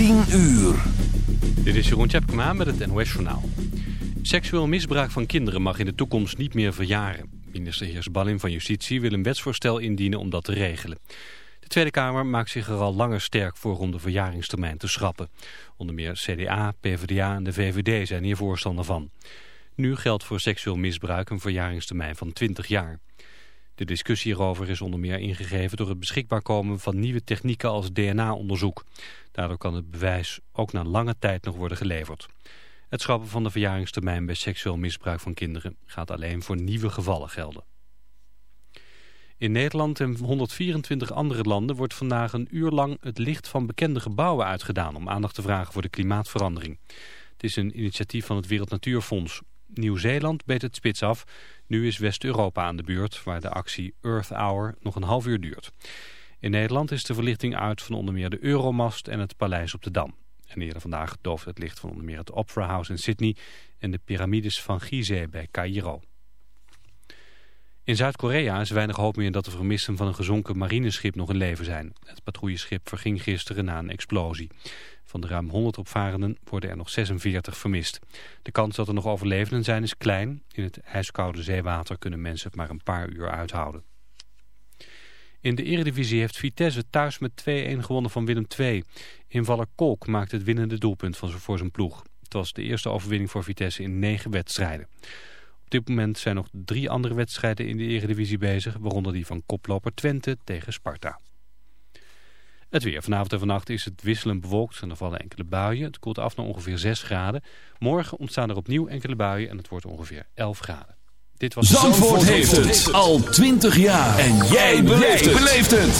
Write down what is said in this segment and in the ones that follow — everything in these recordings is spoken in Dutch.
10 uur. Dit is Jeroen Tjepkema met het NOS Journaal. Seksueel misbruik van kinderen mag in de toekomst niet meer verjaren. Minister Heers Ballin van Justitie wil een wetsvoorstel indienen om dat te regelen. De Tweede Kamer maakt zich er al langer sterk voor om de verjaringstermijn te schrappen. Onder meer CDA, PvdA en de VVD zijn hier voorstander van. Nu geldt voor seksueel misbruik een verjaringstermijn van 20 jaar. De discussie hierover is onder meer ingegeven door het beschikbaar komen van nieuwe technieken als DNA-onderzoek. Daardoor kan het bewijs ook na lange tijd nog worden geleverd. Het schrappen van de verjaringstermijn bij seksueel misbruik van kinderen gaat alleen voor nieuwe gevallen gelden. In Nederland en 124 andere landen wordt vandaag een uur lang het licht van bekende gebouwen uitgedaan om aandacht te vragen voor de klimaatverandering. Het is een initiatief van het Wereld Natuurfonds. Nieuw-Zeeland beet het spits af. Nu is West-Europa aan de beurt, waar de actie Earth Hour nog een half uur duurt. In Nederland is de verlichting uit van onder meer de Euromast en het Paleis op de Dam. En eerder vandaag doofde het licht van onder meer het Opera House in Sydney en de piramides van Gizeh bij Cairo. In Zuid-Korea is weinig hoop meer dat de vermisten van een gezonken marineschip nog in leven zijn. Het patrouilleschip verging gisteren na een explosie. Van de ruim 100 opvarenden worden er nog 46 vermist. De kans dat er nog overlevenden zijn is klein. In het ijskoude zeewater kunnen mensen het maar een paar uur uithouden. In de eredivisie heeft Vitesse thuis met 2-1 gewonnen van Willem II. Invaller Kolk maakt het winnende doelpunt voor zijn ploeg. Het was de eerste overwinning voor Vitesse in negen wedstrijden. Op dit moment zijn nog drie andere wedstrijden in de eredivisie bezig, waaronder die van koploper Twente tegen Sparta. Het weer. Vanavond en vannacht is het wisselend bewolkt en er vallen enkele buien. Het koelt af naar ongeveer 6 graden. Morgen ontstaan er opnieuw enkele buien en het wordt ongeveer 11 graden. Dit was Zandvoort, heeft het al 20 jaar. En jij beleeft het.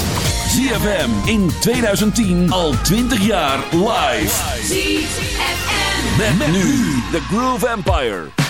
ZFM in 2010 al 20 jaar live. ZFM. met nu The Groove Empire.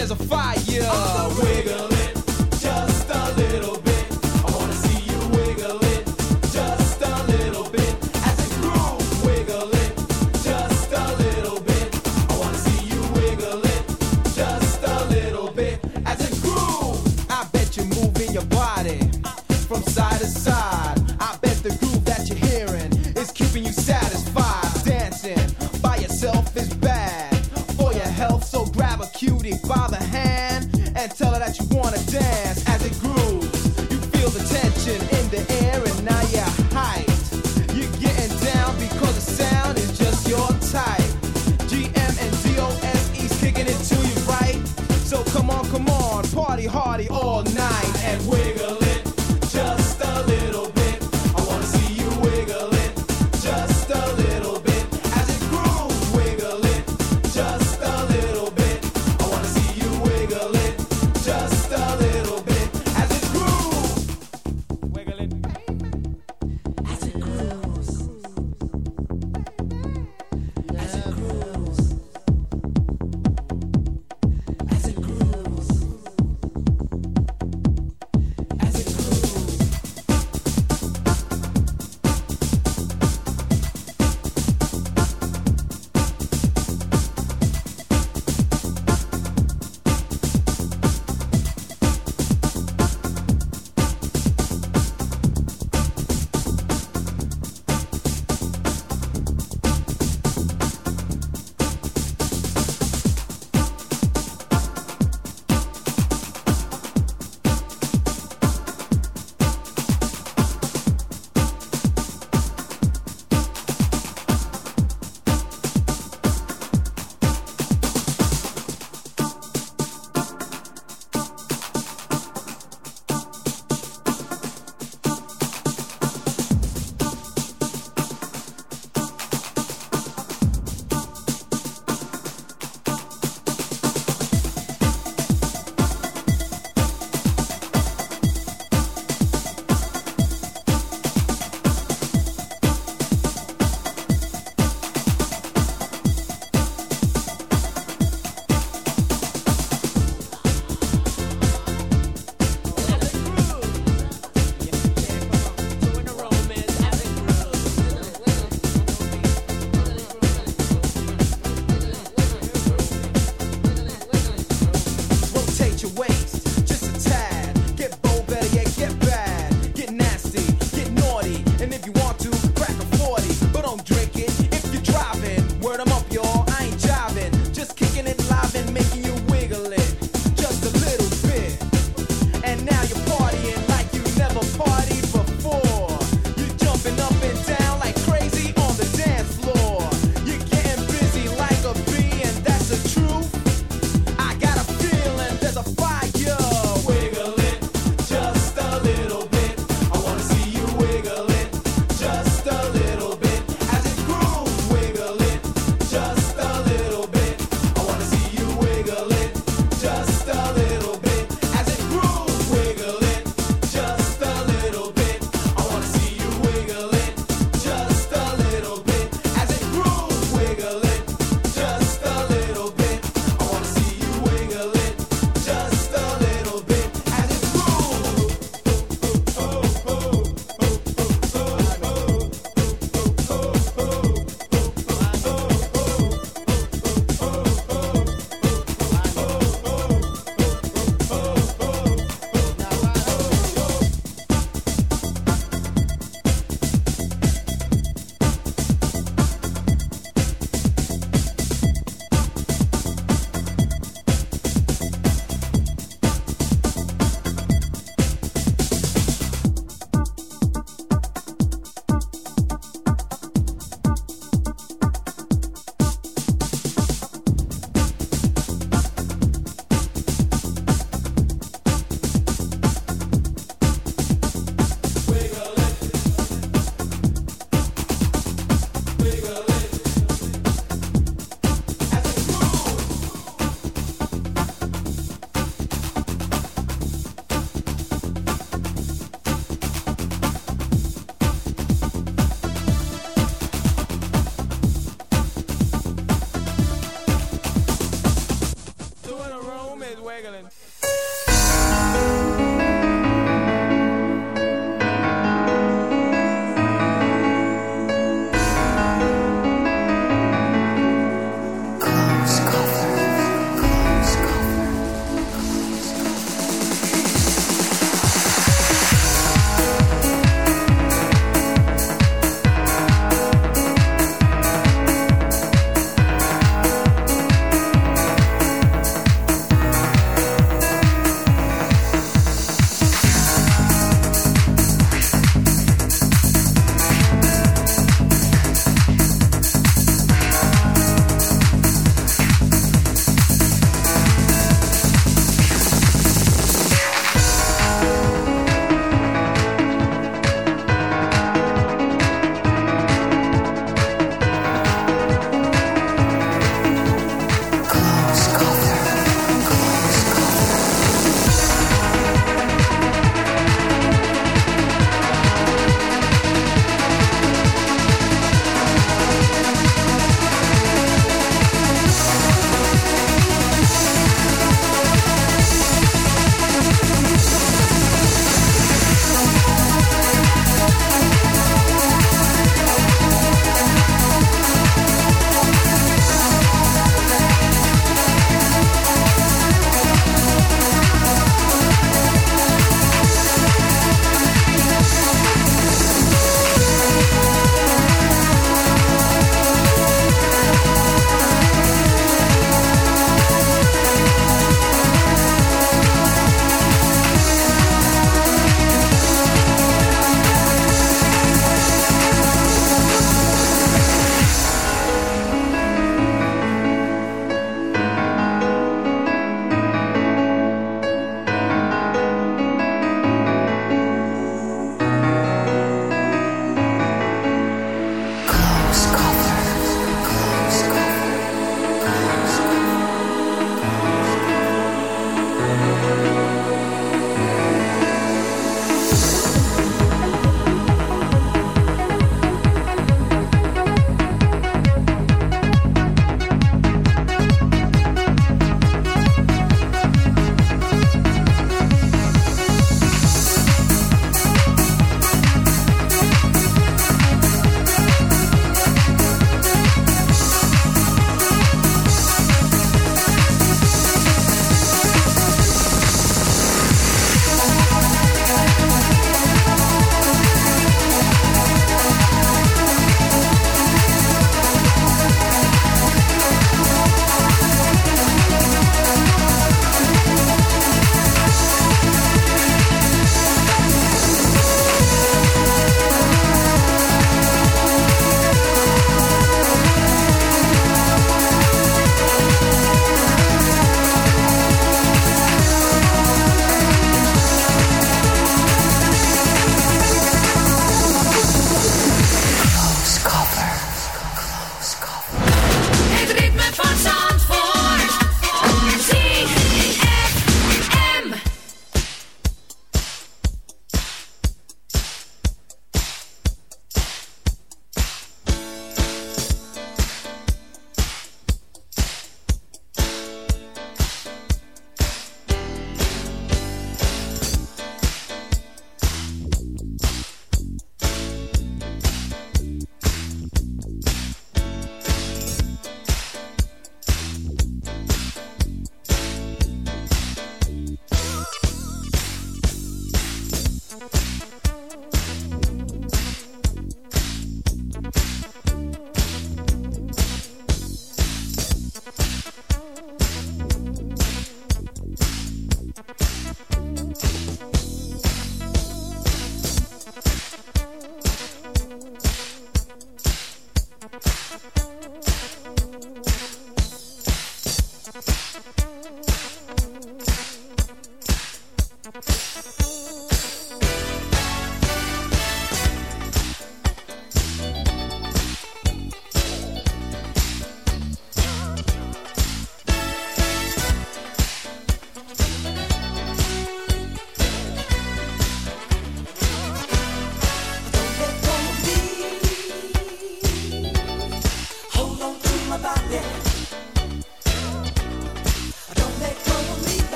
there's a fire.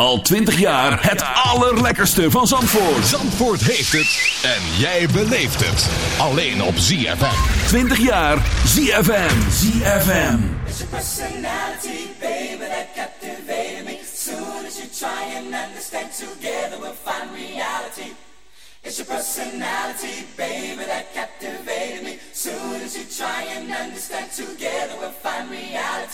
Al 20 jaar het allerlekkerste van Zandvoort. Zandvoort heeft het en jij beleeft het. Alleen op ZFM. 20 jaar ZFM. ZFM. It's your personality, baby, that captivated me. Soon as you try and understand, together we'll find reality. It's your personality, baby, that captivated me. Soon as you try and understand, together we'll find reality.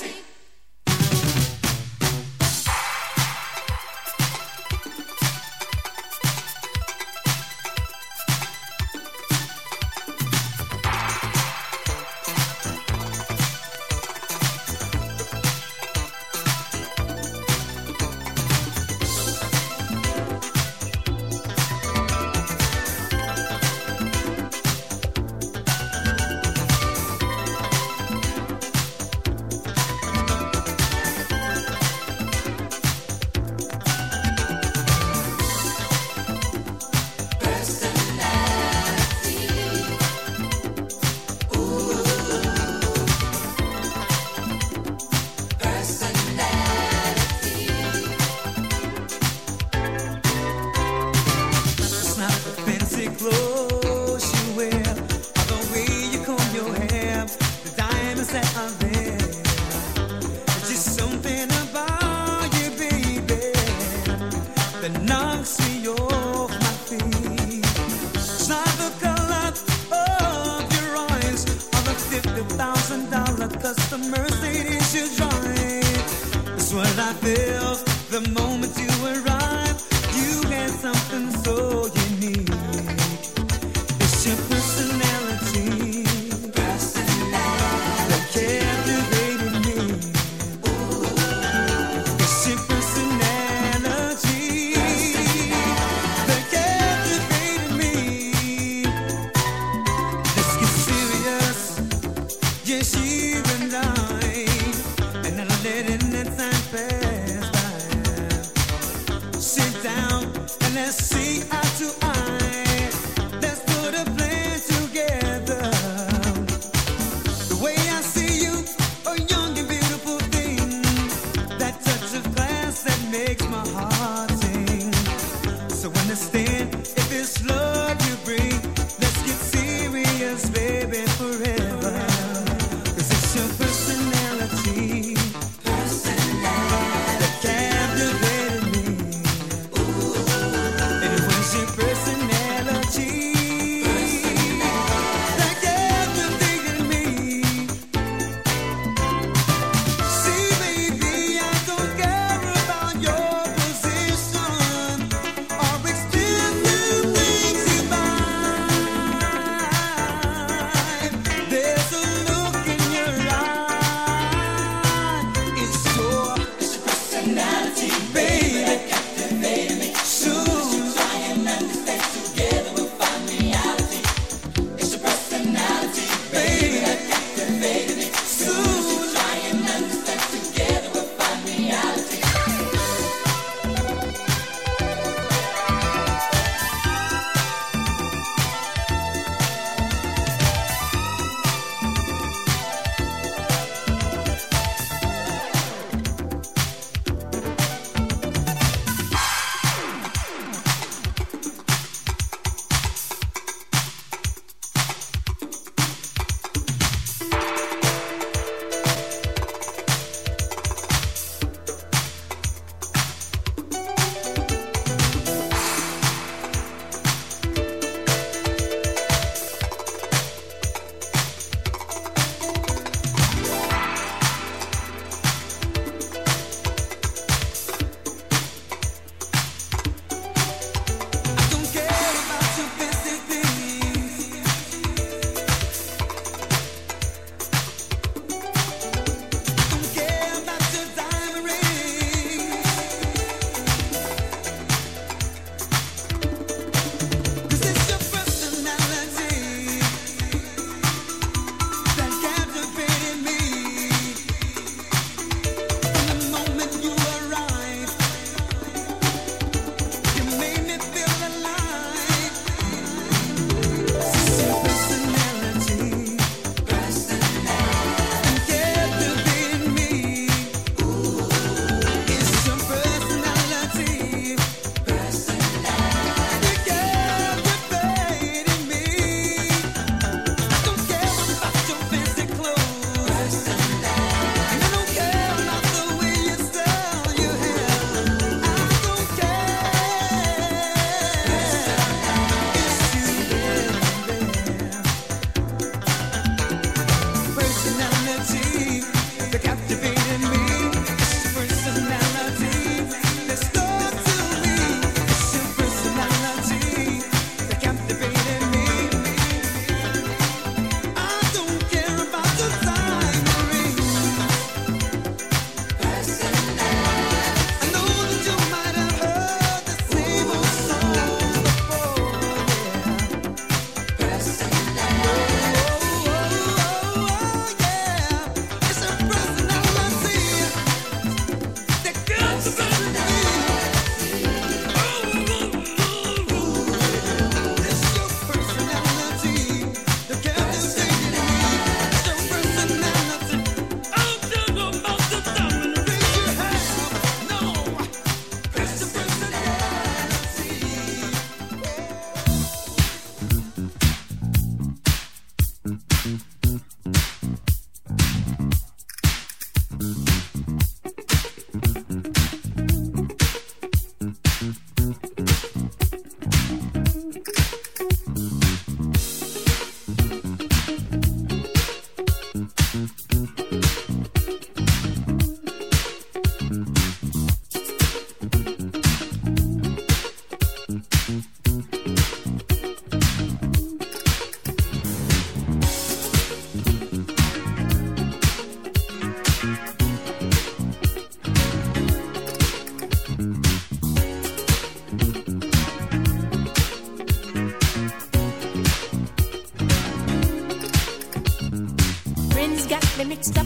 mixed up.